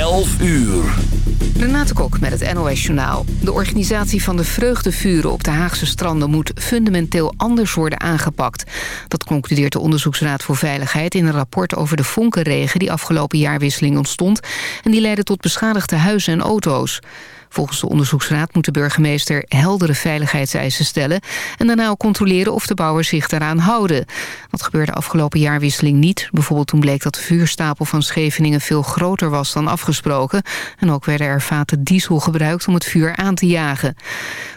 11 uur. Renate Kok met het NOS Journaal. De organisatie van de vreugdevuren op de Haagse stranden... moet fundamenteel anders worden aangepakt. Dat concludeert de Onderzoeksraad voor Veiligheid... in een rapport over de vonkenregen die afgelopen jaarwisseling ontstond... en die leidde tot beschadigde huizen en auto's. Volgens de onderzoeksraad moet de burgemeester heldere veiligheidseisen stellen... en daarna ook controleren of de bouwers zich daaraan houden. Dat gebeurde afgelopen jaarwisseling niet. Bijvoorbeeld toen bleek dat de vuurstapel van Scheveningen veel groter was dan afgesproken. En ook werden er vaten diesel gebruikt om het vuur aan te jagen.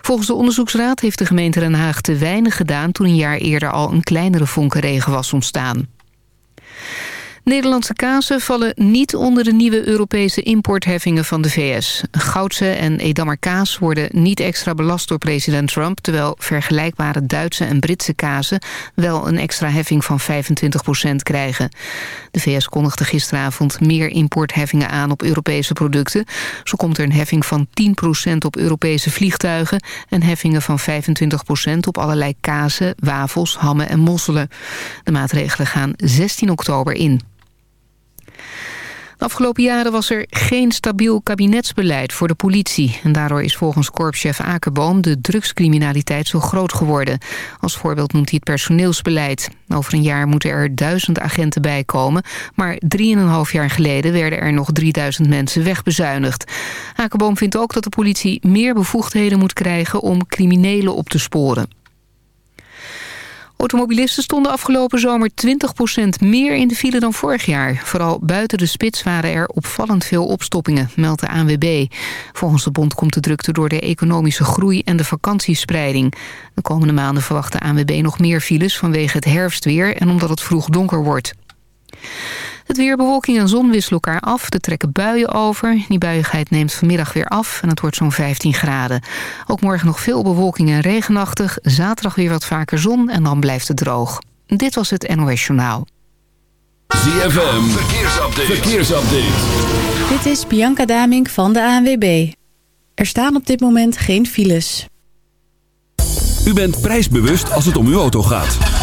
Volgens de onderzoeksraad heeft de gemeente Den Haag te weinig gedaan... toen een jaar eerder al een kleinere vonkenregen was ontstaan. Nederlandse kazen vallen niet onder de nieuwe Europese importheffingen van de VS. Goudse en Edammer kaas worden niet extra belast door president Trump... terwijl vergelijkbare Duitse en Britse kazen wel een extra heffing van 25% krijgen. De VS kondigde gisteravond meer importheffingen aan op Europese producten. Zo komt er een heffing van 10% op Europese vliegtuigen... en heffingen van 25% op allerlei kazen, wafels, hammen en mosselen. De maatregelen gaan 16 oktober in. De afgelopen jaren was er geen stabiel kabinetsbeleid voor de politie. En daardoor is volgens korpschef Akerboom de drugscriminaliteit zo groot geworden. Als voorbeeld noemt hij het personeelsbeleid. Over een jaar moeten er duizend agenten bijkomen. Maar drieënhalf jaar geleden werden er nog 3000 mensen wegbezuinigd. Akerboom vindt ook dat de politie meer bevoegdheden moet krijgen om criminelen op te sporen. Automobilisten stonden afgelopen zomer 20% meer in de file dan vorig jaar. Vooral buiten de spits waren er opvallend veel opstoppingen, meldt de ANWB. Volgens de bond komt de drukte door de economische groei en de vakantiespreiding. De komende maanden verwacht de ANWB nog meer files vanwege het herfstweer... en omdat het vroeg donker wordt. Het weer, bewolking en zon wisselen elkaar af. Er trekken buien over. Die buiigheid neemt vanmiddag weer af en het wordt zo'n 15 graden. Ook morgen nog veel bewolking en regenachtig. Zaterdag weer wat vaker zon en dan blijft het droog. Dit was het NOS Journaal. ZFM, verkeersupdate. verkeersupdate. Dit is Bianca Damink van de ANWB. Er staan op dit moment geen files. U bent prijsbewust als het om uw auto gaat.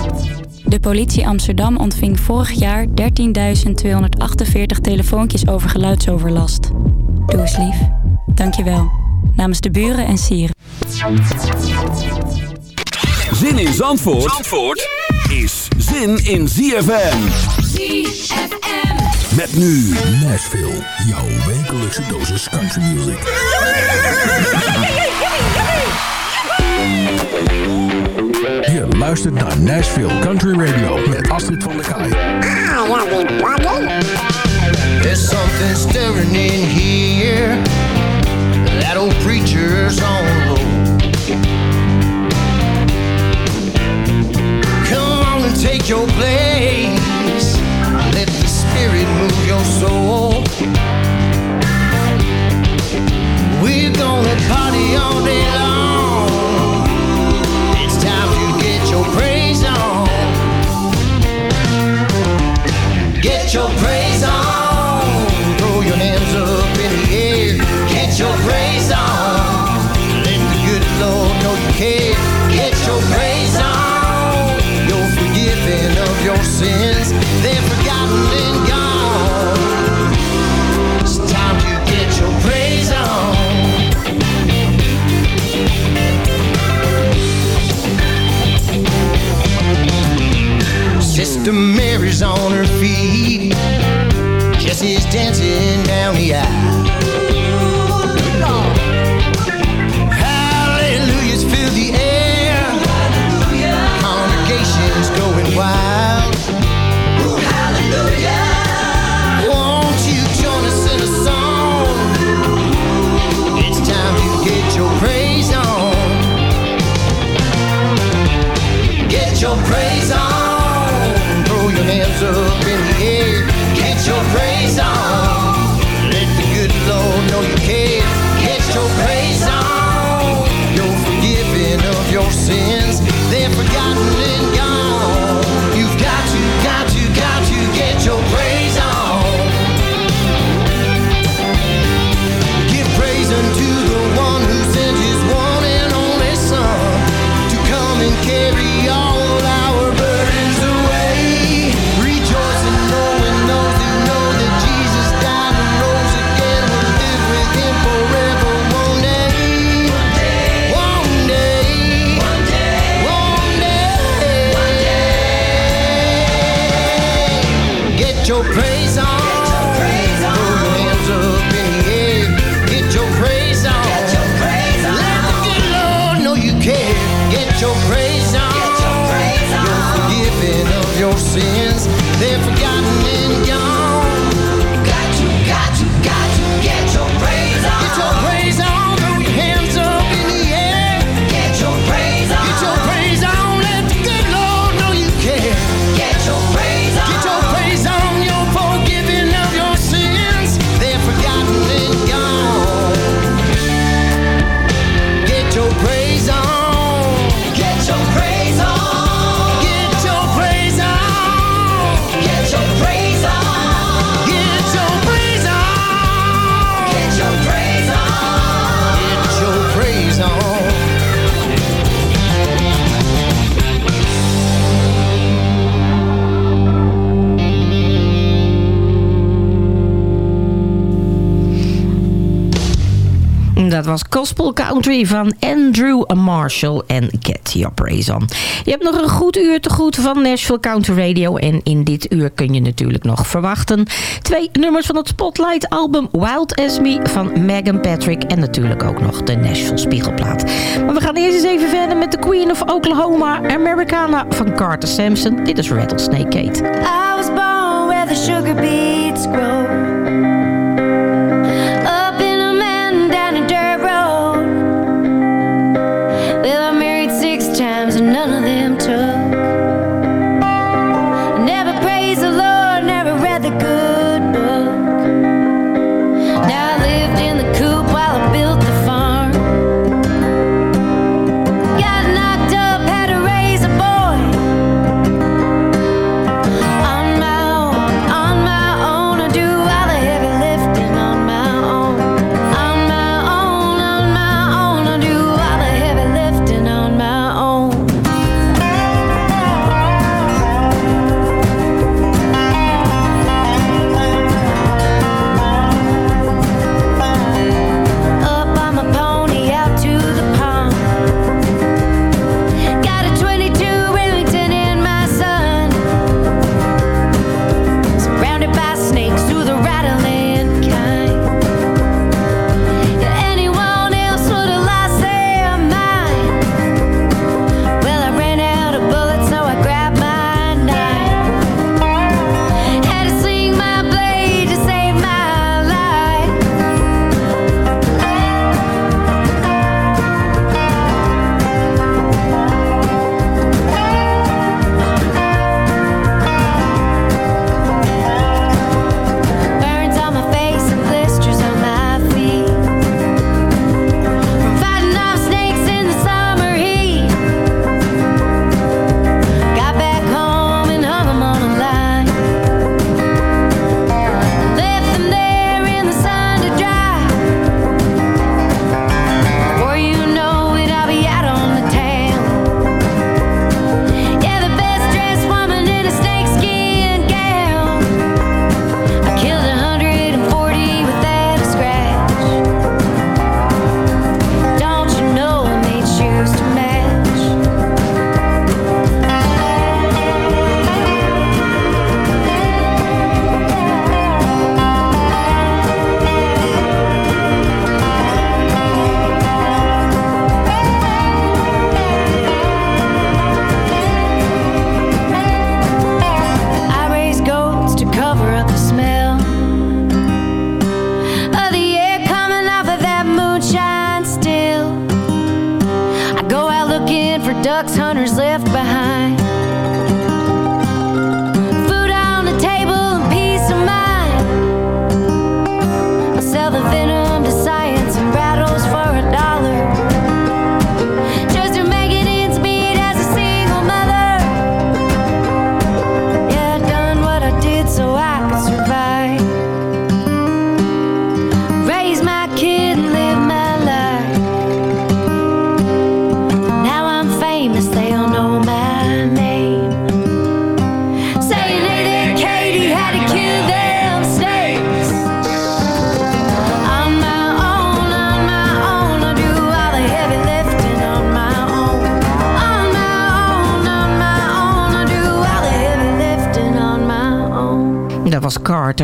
De politie Amsterdam ontving vorig jaar 13.248 telefoontjes over geluidsoverlast. Doe eens lief. Dankjewel. Namens de buren en sieren. Zin in Zandvoort, Zandvoort is zin in ZFM. ZFM. Met nu Nashville, jouw wekelijkse dosis country music. luistert naar Nashville Country Radio met Astrid van der Kaai. Ah, There's something stirring in here. That old preacher's on the road. Come on and take your place. Let the spirit move your soul. We're gonna party all day long. Your praise Sister Mary's on her feet. Jesse's dancing down the aisle. Hallelujahs fill the air. Hallelujah. Congregation's going wild. Ooh, hallelujah. Won't you join us in a song? It's time to get your praise on. Get your praise on throw your hands up in the air. Get your praise on. Let the good Lord know you care. Get your praise on. You're forgiven of your sins. They're forgotten and gone. Country van Andrew Marshall en Cathy Aprazan. Je hebt nog een goed uur te goed van Nashville Country Radio. En in dit uur kun je natuurlijk nog verwachten. Twee nummers van het Spotlight album Wild As Me van Megan Patrick. En natuurlijk ook nog de Nashville Spiegelplaat. Maar we gaan eerst eens even verder met de Queen of Oklahoma, Americana van Carter Sampson. Dit is Rattlesnake Kate. I was born where the sugar beets grow.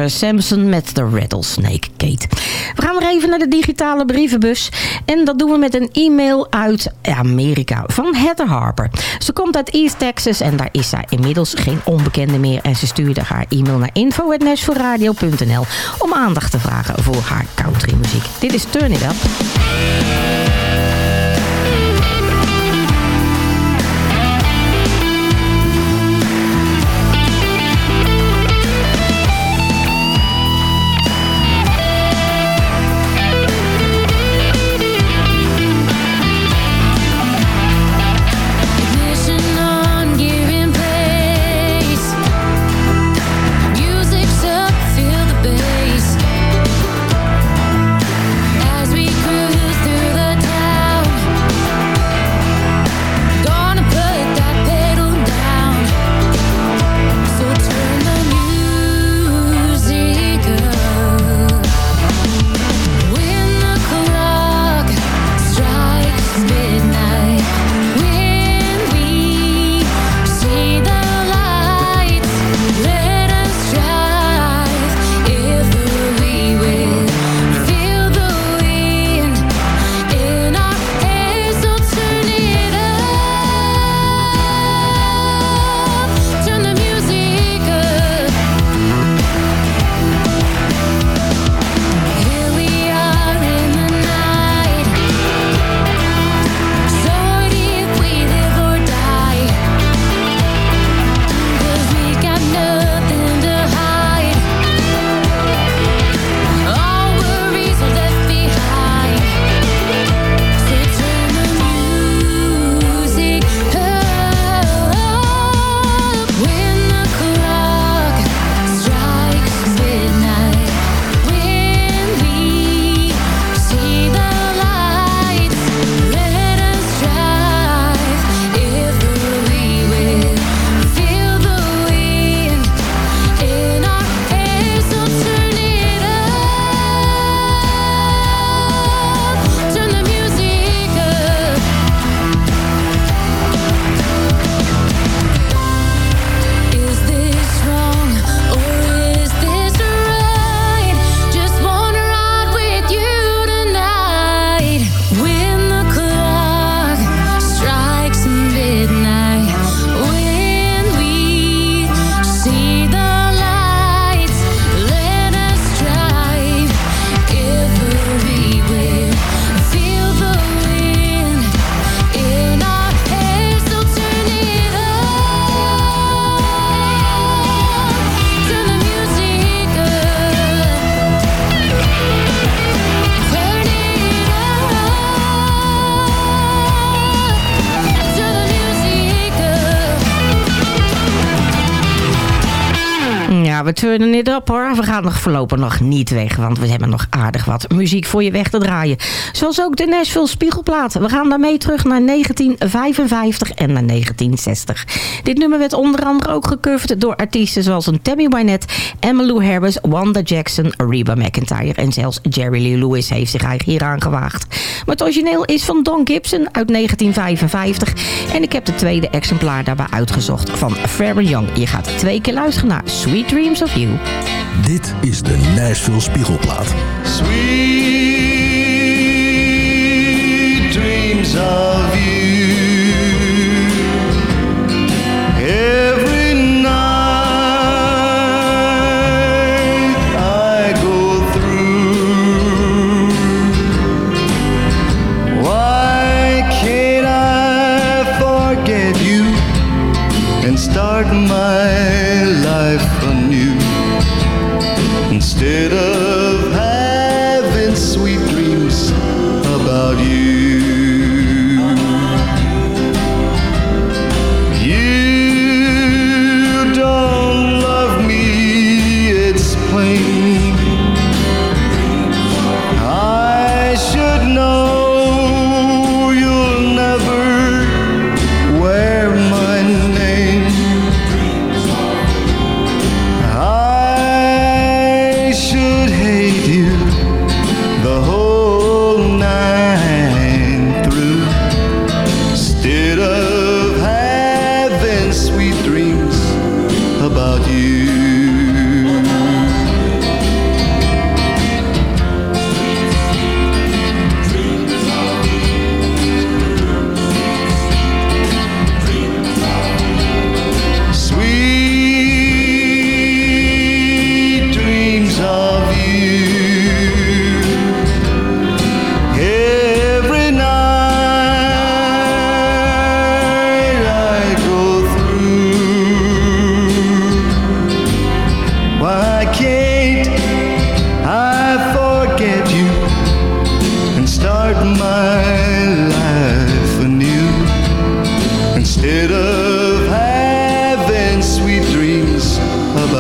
Sampson met de Rattlesnake Gate. We gaan weer even naar de digitale brievenbus. En dat doen we met een e-mail uit Amerika van Heather Harper. Ze komt uit East Texas en daar is zij inmiddels geen onbekende meer. En ze stuurde haar e-mail naar info.nashvilleradio.nl om aandacht te vragen voor haar countrymuziek. Dit is Turn It Up. Up. Ja, we gaan nog voorlopig nog niet weg, want we hebben nog aardig wat muziek voor je weg te draaien. Zoals ook de Nashville Spiegelplaat. We gaan daarmee terug naar 1955 en naar 1960. Dit nummer werd onder andere ook gecoverd door artiesten zoals een Tammy Wynette, Emmylou Harris, Wanda Jackson, Reba McIntyre en zelfs Jerry Lee Lewis heeft zich hier aangewaagd. Maar het origineel is van Don Gibson uit 1955 en ik heb de tweede exemplaar daarbij uitgezocht van Pharrell Young. Je gaat twee keer luisteren naar Sweet Dreams of You. Dit is de Nashville Spiegelplaat. Sweet dreams of you.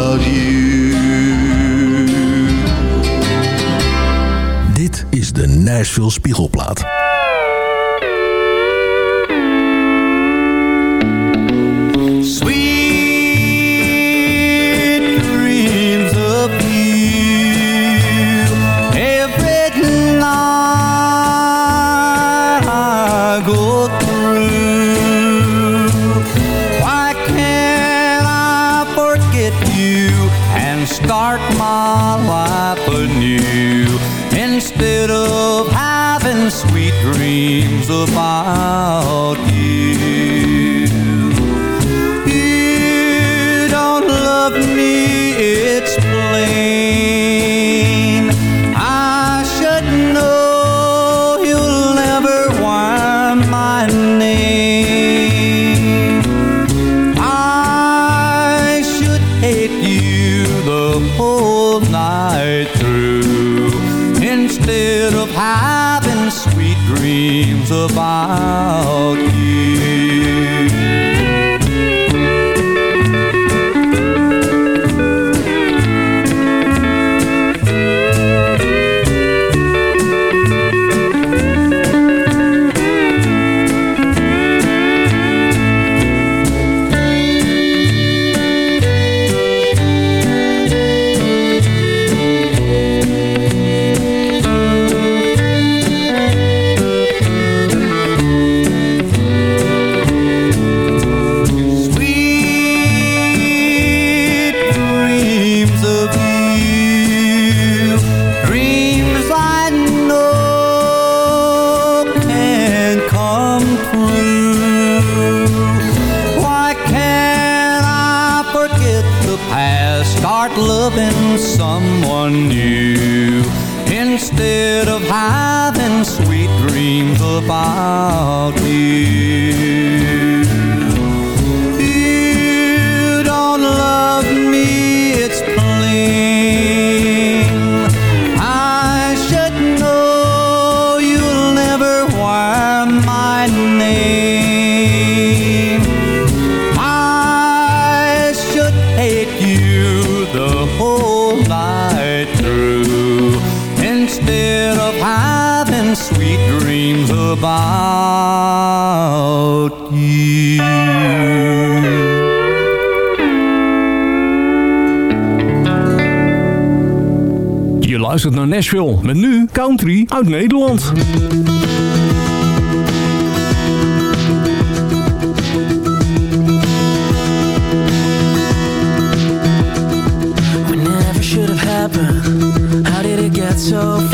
love you. Dit is de Nashville Spiegelplaat. Nashville. Met nu country uit Nederland. We never should have happened. How did it get so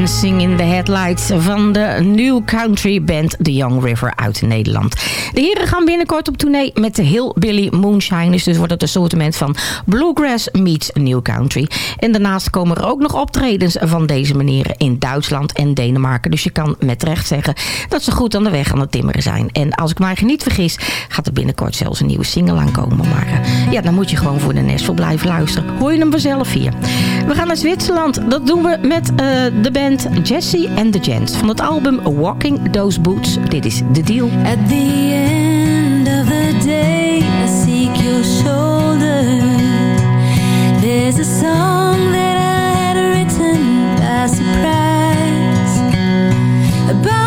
Dancing in the Headlights van de New Country Band The Young River uit Nederland. De heren gaan binnenkort op tournee met de Hillbilly Moonshiners. Dus wordt het een soortement van Bluegrass meets New Country. En daarnaast komen er ook nog optredens van deze meneren in Duitsland en Denemarken. Dus je kan met recht zeggen dat ze goed aan de weg aan het timmeren zijn. En als ik mij niet vergis, gaat er binnenkort zelfs een nieuwe single aankomen. Maar uh, ja, dan moet je gewoon voor de Nashville blijven luisteren. Hoor je hem vanzelf hier. We gaan naar Zwitserland. Dat doen we met uh, de band Jesse and the Gents. Van het album Walking Those Boots. Dit is The Deal. At the end of the day, I seek your shoulder. There's a song that I had written by surprise about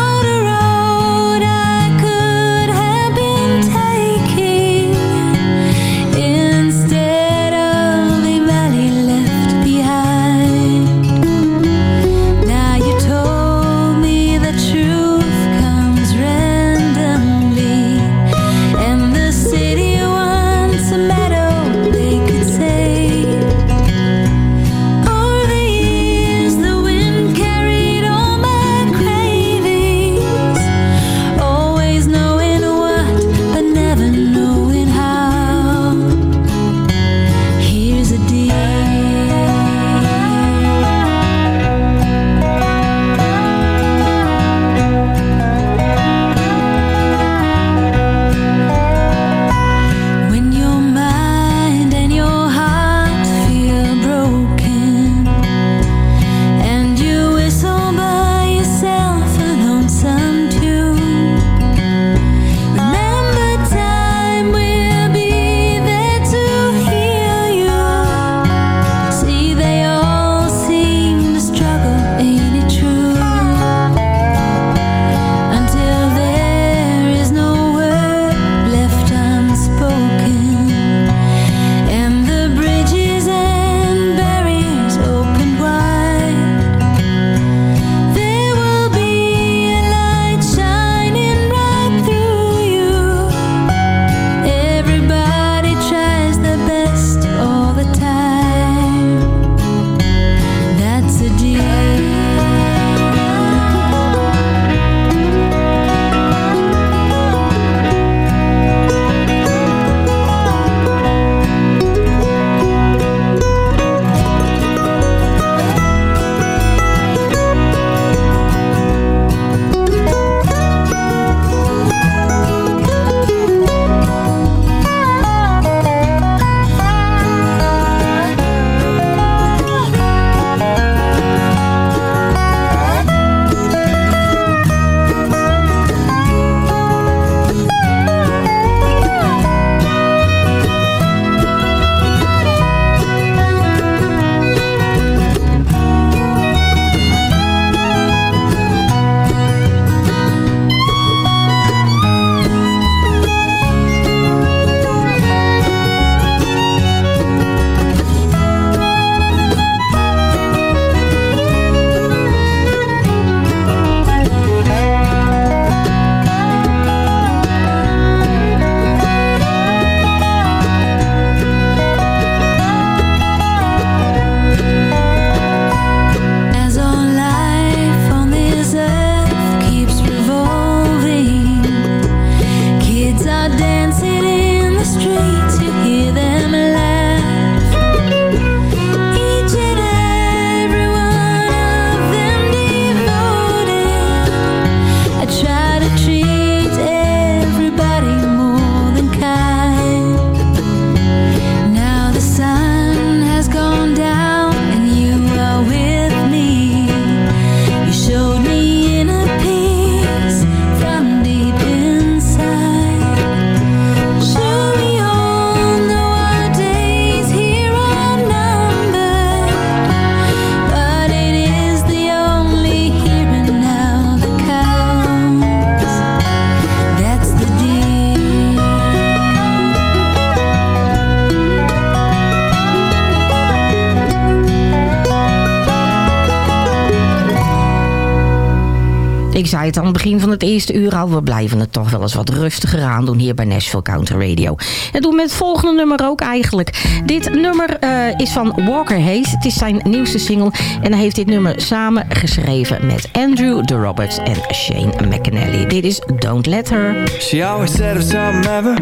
zei het aan het begin van het eerste uur al. We blijven het toch wel eens wat rustiger aan doen hier bij Nashville Counter Radio. En doen met het volgende nummer ook eigenlijk. Dit nummer eh, is van Walker Hayes. Het is zijn nieuwste single. En hij heeft dit nummer samen geschreven met Andrew de Roberts en Shane McAnally. Dit is Don't Let Her. She always said if something ever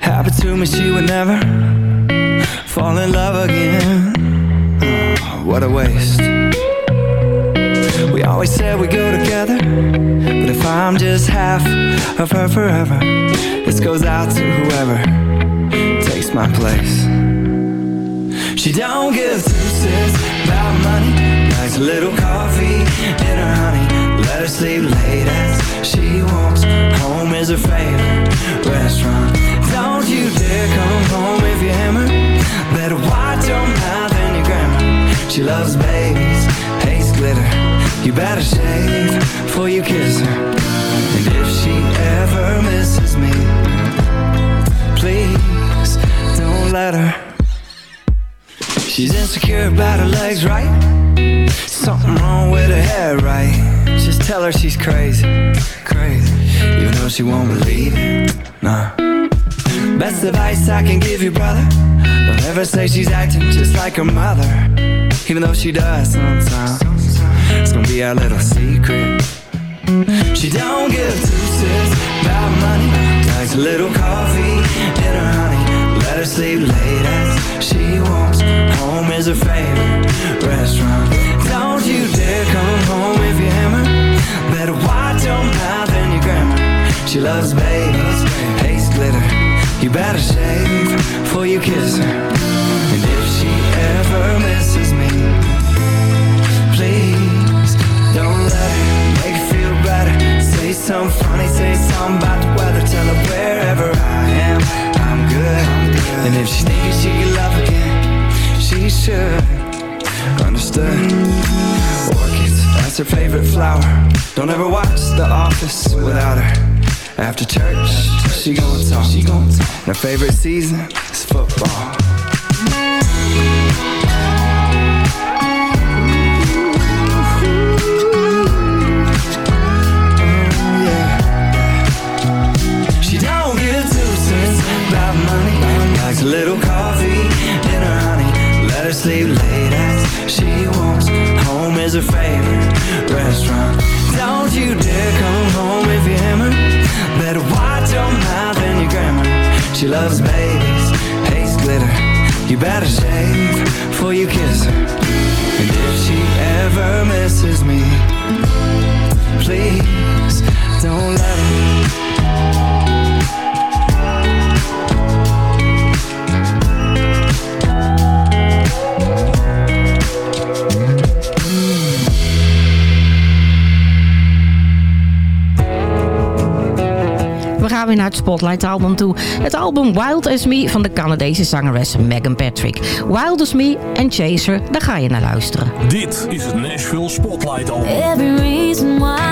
happened to me, she would never fall in love again. What a waste. Always said we go together, but if I'm just half of her forever, this goes out to whoever takes my place. She don't give two cents about money, likes a little coffee and her honey. Let her sleep late as she walks home is her favorite restaurant. Don't you dare come home if you hammer. Better watch your mouth and your grammar. She loves babies, hates glitter. You better shave before you kiss her. And if she ever misses me, please don't let her. She's insecure about her legs, right? Something wrong with her hair, right? Just tell her she's crazy, crazy. Even though she won't believe it, nah. Best advice I can give you, brother. Don't ever say she's acting just like her mother. Even though she does sometimes. It's gonna be our little secret. She don't give two cents about money. Likes a little coffee and her honey. Let her sleep late as she wants. home is her favorite restaurant. Don't you dare come home if you hammer. Better watch your mouth and your grammar. She loves babies, hates glitter. You better shave before you kiss her. And if she ever don't let her make her feel better. Say something funny, say something about the weather. Tell her wherever I am, I'm good. And if she's thinking she can love again, she should. Understood. Orchids, that's her favorite flower. Don't ever watch The Office without her. After church, she gon' talk. She gon' talk. And her favorite season is football. Her favorite restaurant. Don't you dare come home if you hammer. Better watch your mouth and your grammar. She loves babies, hates glitter. You better shave before you kiss her. And if she ever misses me, please don't let her. Gaan weer naar het Spotlight album toe. Het album Wild As Me van de Canadese zangeres Megan Patrick. Wild As Me en Chaser, daar ga je naar luisteren. Dit is het Nashville Spotlight Album. Every reason why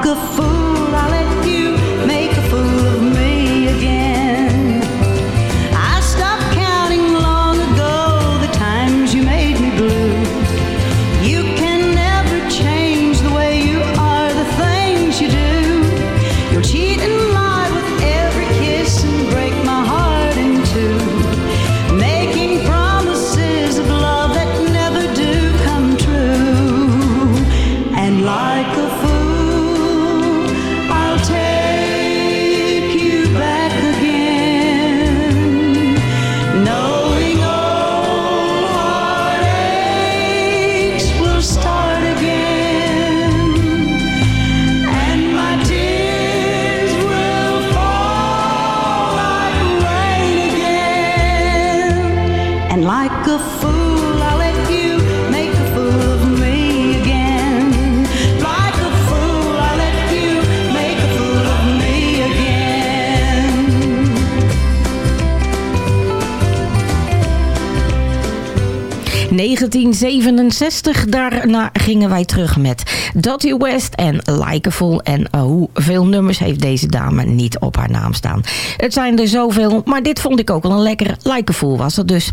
like a fool, 1967. Daarna gingen wij terug met Dottie West en Likeable. En uh, hoeveel nummers heeft deze dame niet op haar naam staan? Het zijn er zoveel, maar dit vond ik ook wel een lekker Likeable was het dus.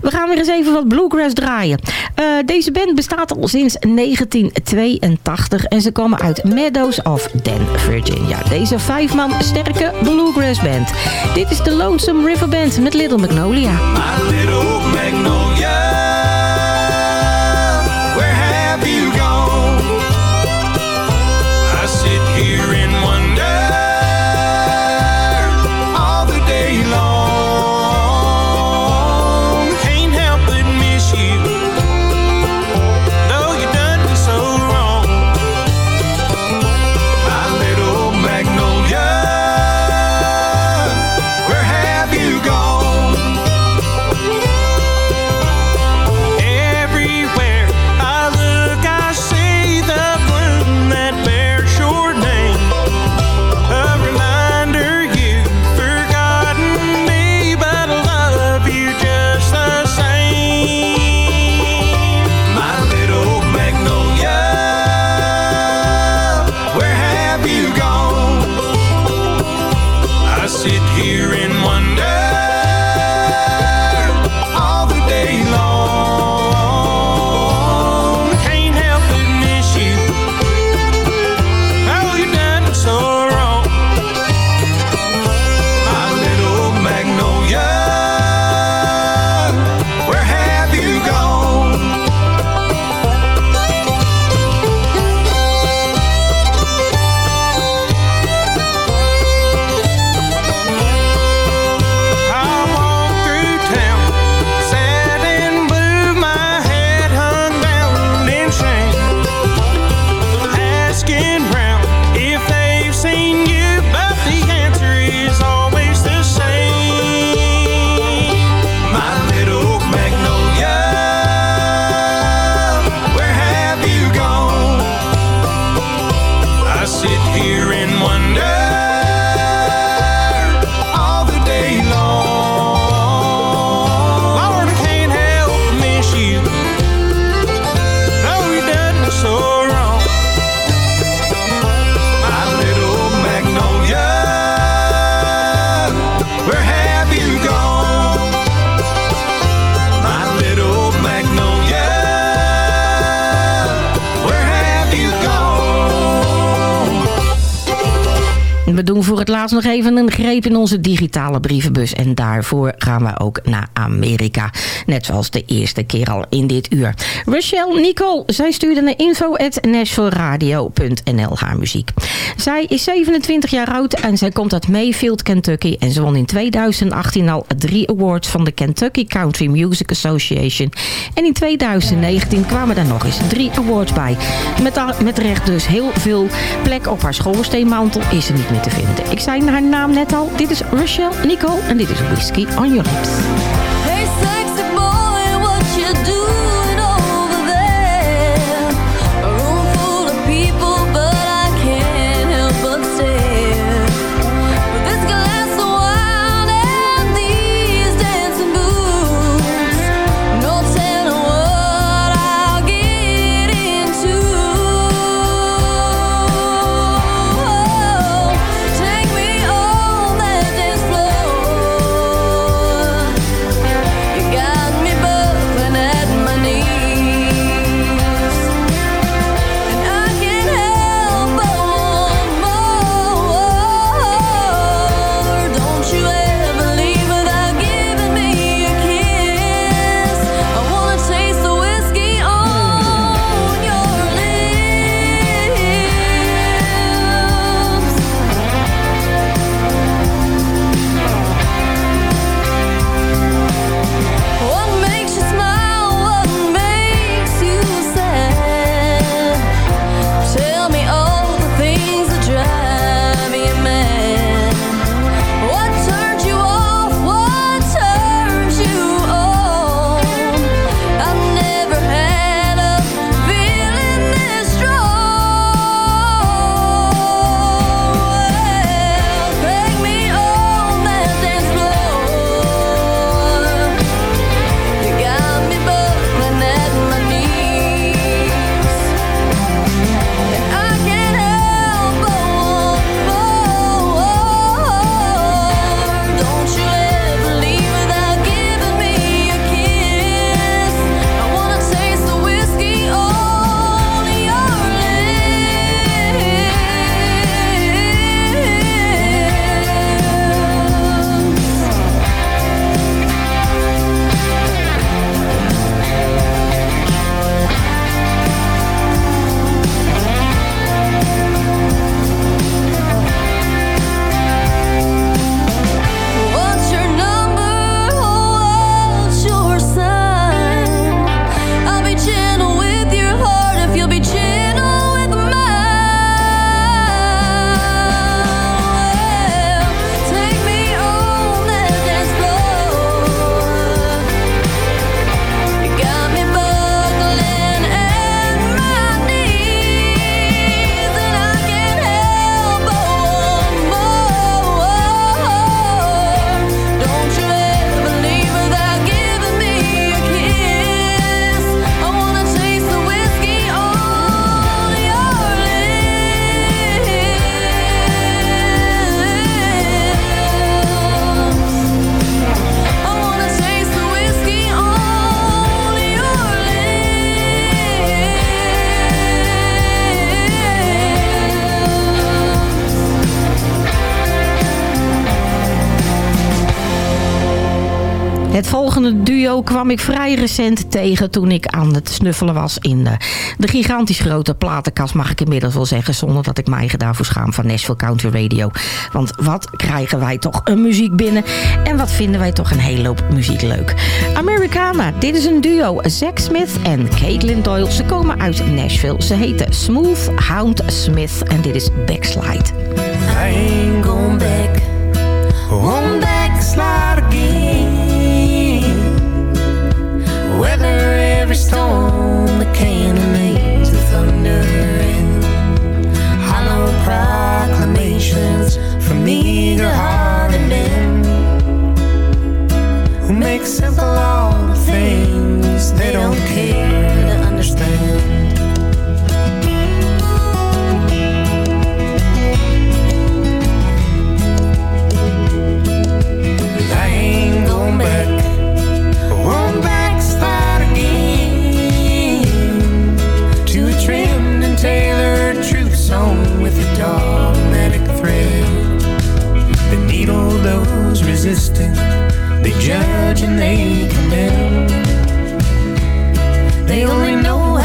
We gaan weer eens even wat bluegrass draaien. Uh, deze band bestaat al sinds 1982 en ze komen uit Meadows of Den, Virginia. Deze vijf man sterke bluegrass band. Dit is de Lonesome River Band met Little Magnolia. Little magnolia, voor het laatst nog even een greep in onze digitale brievenbus. En daarvoor gaan we ook naar Amerika. Net zoals de eerste keer al in dit uur. Rachel Nicole, zij stuurde naar info.nashvilleradio.nl haar muziek. Zij is 27 jaar oud en zij komt uit Mayfield, Kentucky. En ze won in 2018 al drie awards van de Kentucky Country Music Association. En in 2019 kwamen daar nog eens drie awards bij. Met, met recht dus heel veel plek op haar schoorsteenmantel is ze niet meer te vinden. Ik zei haar naam net al. Dit is Rachel Nicole en dit is Whiskey on Your Lips. Volgende duo kwam ik vrij recent tegen toen ik aan het snuffelen was in de, gigantisch grote platenkast, mag ik inmiddels wel zeggen, zonder dat ik mij daarvoor schaam van Nashville Country Radio. Want wat krijgen wij toch een muziek binnen en wat vinden wij toch een hele hoop muziek leuk. Americana, dit is een duo, Zack Smith en Caitlin Doyle. Ze komen uit Nashville. Ze heten Smooth Hound Smith en dit is Backslide. I. storm, the cannonades, the thunder, and hollow proclamations from eager-hearted men who make simple all the things they don't care to understand. Song with a dogmatic thread. The needle those resisting, they judge and they condemn. They only know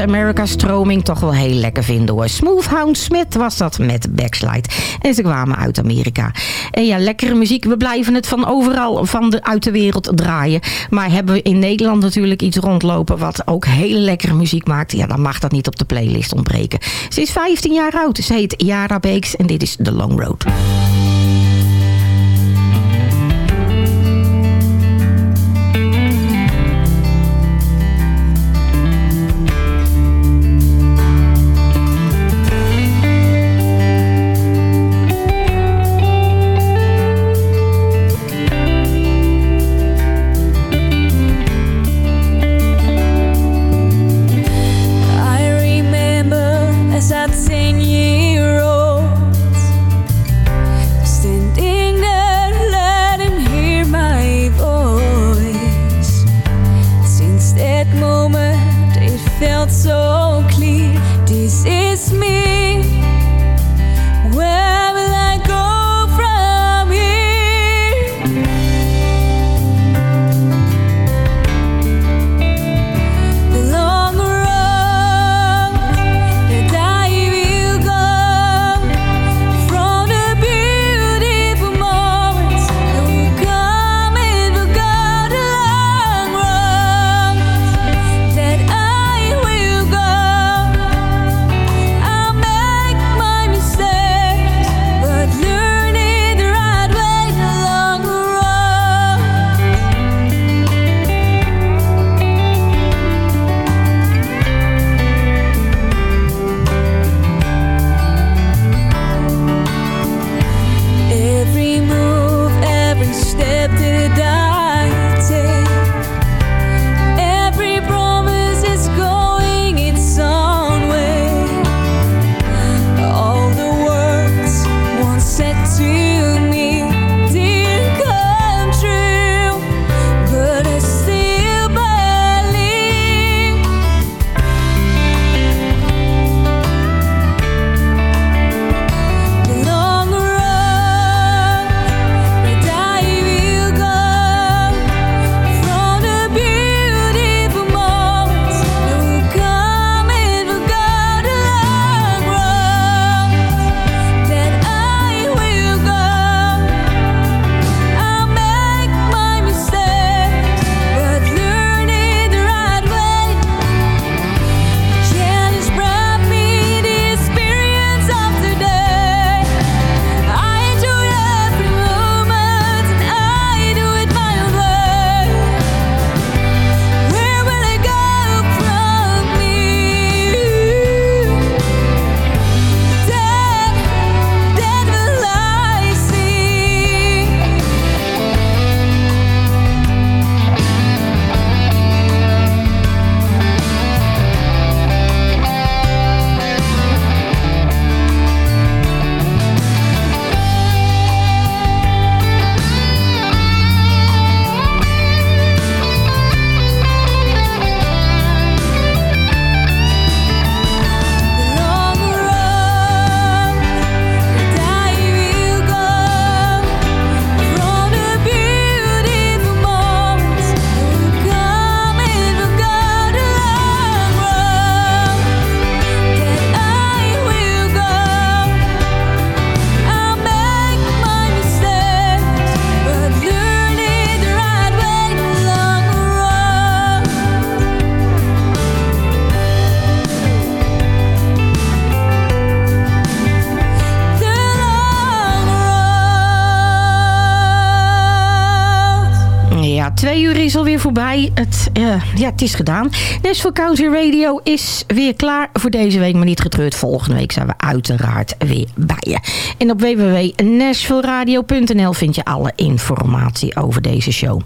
America-stroming toch wel heel lekker vinden hoor. Smooth Hound Smith was dat met Backslide. En ze kwamen uit Amerika. En ja, lekkere muziek. We blijven het van overal van de, uit de wereld draaien. Maar hebben we in Nederland natuurlijk iets rondlopen... wat ook hele lekkere muziek maakt... ja, dan mag dat niet op de playlist ontbreken. Ze is 15 jaar oud. Ze heet Yara Beeks en dit is The Long Road. Ja, twee uur is alweer voorbij. Het, eh, ja, het is gedaan. Nashville Country Radio is weer klaar voor deze week. Maar niet getreurd, volgende week zijn we uiteraard weer bij je. En op www.nashvilleradio.nl vind je alle informatie over deze show.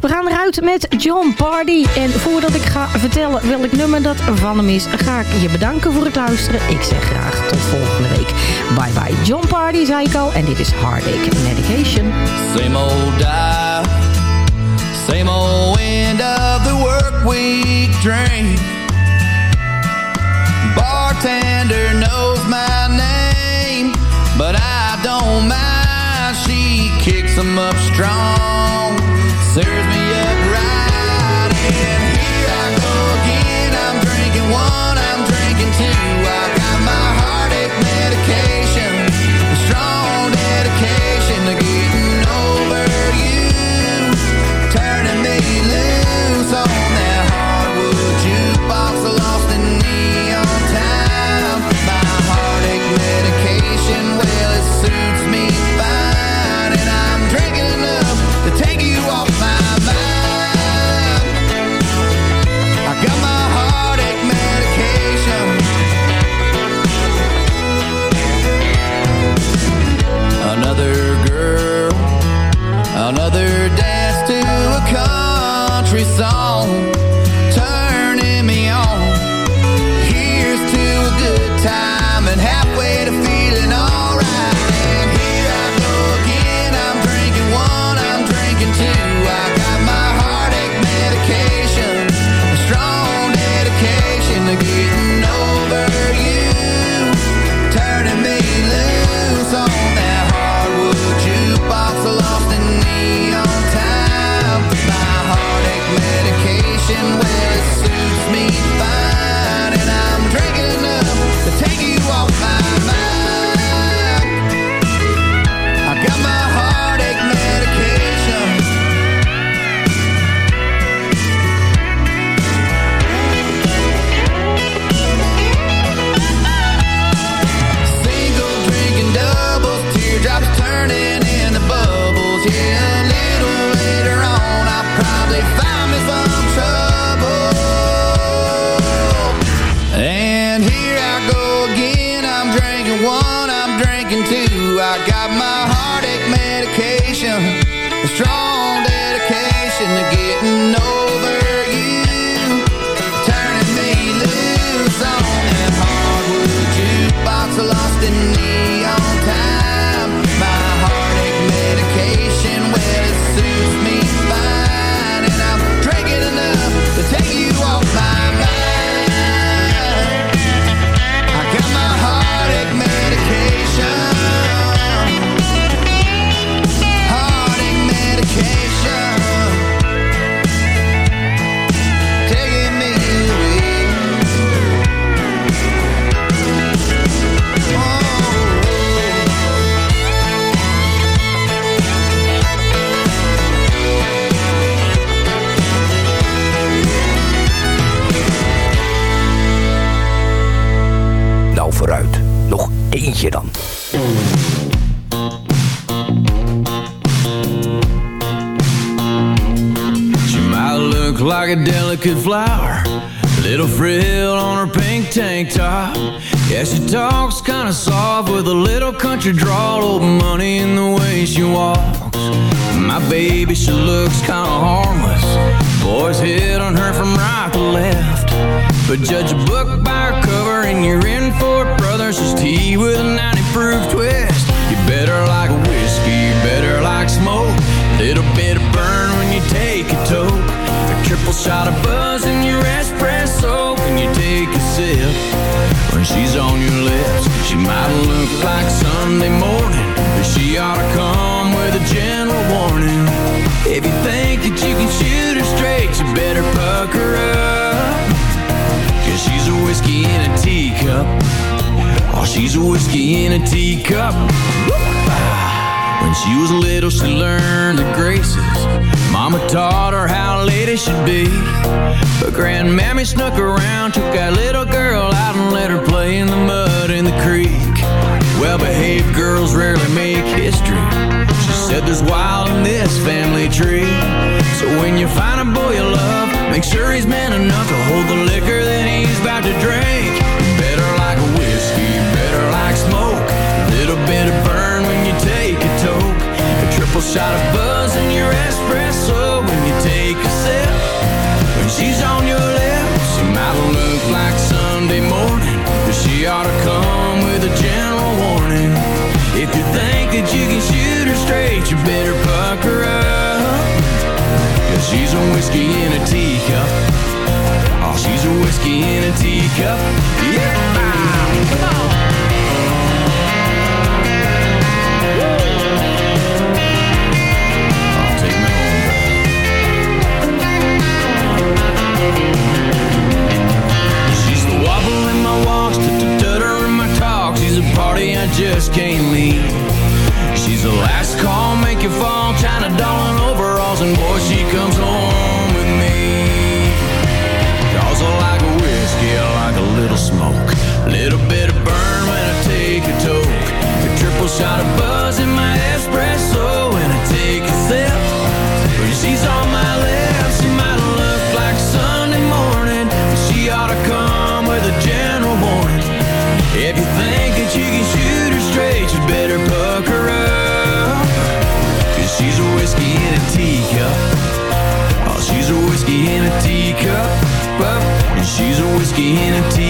We gaan eruit met John Party. En voordat ik ga vertellen welk nummer dat van hem is... ga ik je bedanken voor het luisteren. Ik zeg graag tot volgende week. Bye bye John Party, zei ik al. En dit is Heartache Medication. Same old same old end of the work week drink. Bartender knows my name, but I don't mind. She kicks 'em up strong, serves me up right, and here I go again. I'm drinking one, like a delicate flower. Little frill on her pink tank top. Yeah, she talks kinda soft with a little country drawl. Old money in the way she walks. My baby, she looks kinda harmless. Boys hit on her from right to left. But judge a book by her cover and you're in for it, brother. She's tea with a 90 proof triple shot of buzz in your espresso. When you take a sip? When she's on your lips She might look like Sunday morning But she ought to come with a gentle warning. If you think that you can shoot her straight You better puck her up. Cause she's a whiskey in a teacup. Oh, she's a whiskey in a teacup. When she was little, she learned the graces. Mama taught her how a lady should be. But grandmammy snuck around, took that little girl out and let her play in the mud in the creek. Well-behaved girls rarely make history. She said there's wild in this family tree. So when you find a boy you love, make sure he's man enough to hold the liquor that he's about to drink. Better like whiskey, better like smoke. A little bit of burn when you take a toke. A triple shot of buzz in your espresso." that you can shoot her straight, you better pucker up. Cause she's a whiskey in a teacup. Oh, she's a whiskey in a teacup. Christianity